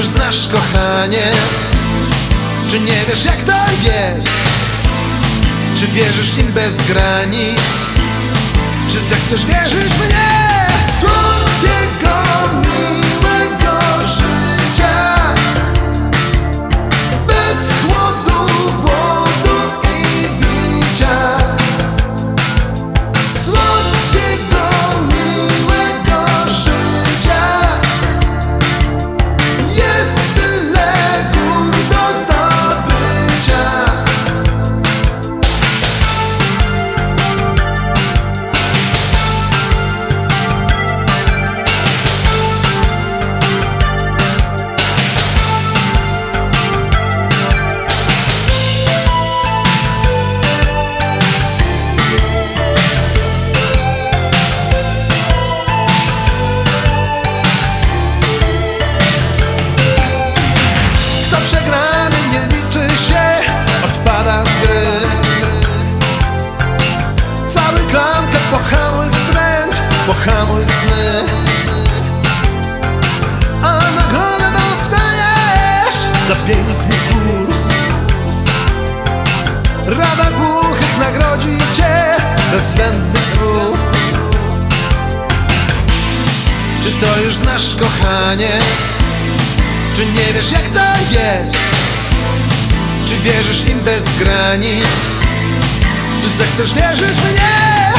już znasz kochanie? Czy nie wiesz jak to jest? Czy wierzysz im bez granic? Czy zechcesz wierzyć mnie? Słodkiego, wstręt, pohamuj sny A nagrodę dostajesz za piękny kurs Rada głuchych nagrodzi cię bez słów Czy to już znasz kochanie? Czy nie wiesz jak to jest? Czy wierzysz im bez granic? Czy zechcesz wierzyć w mnie?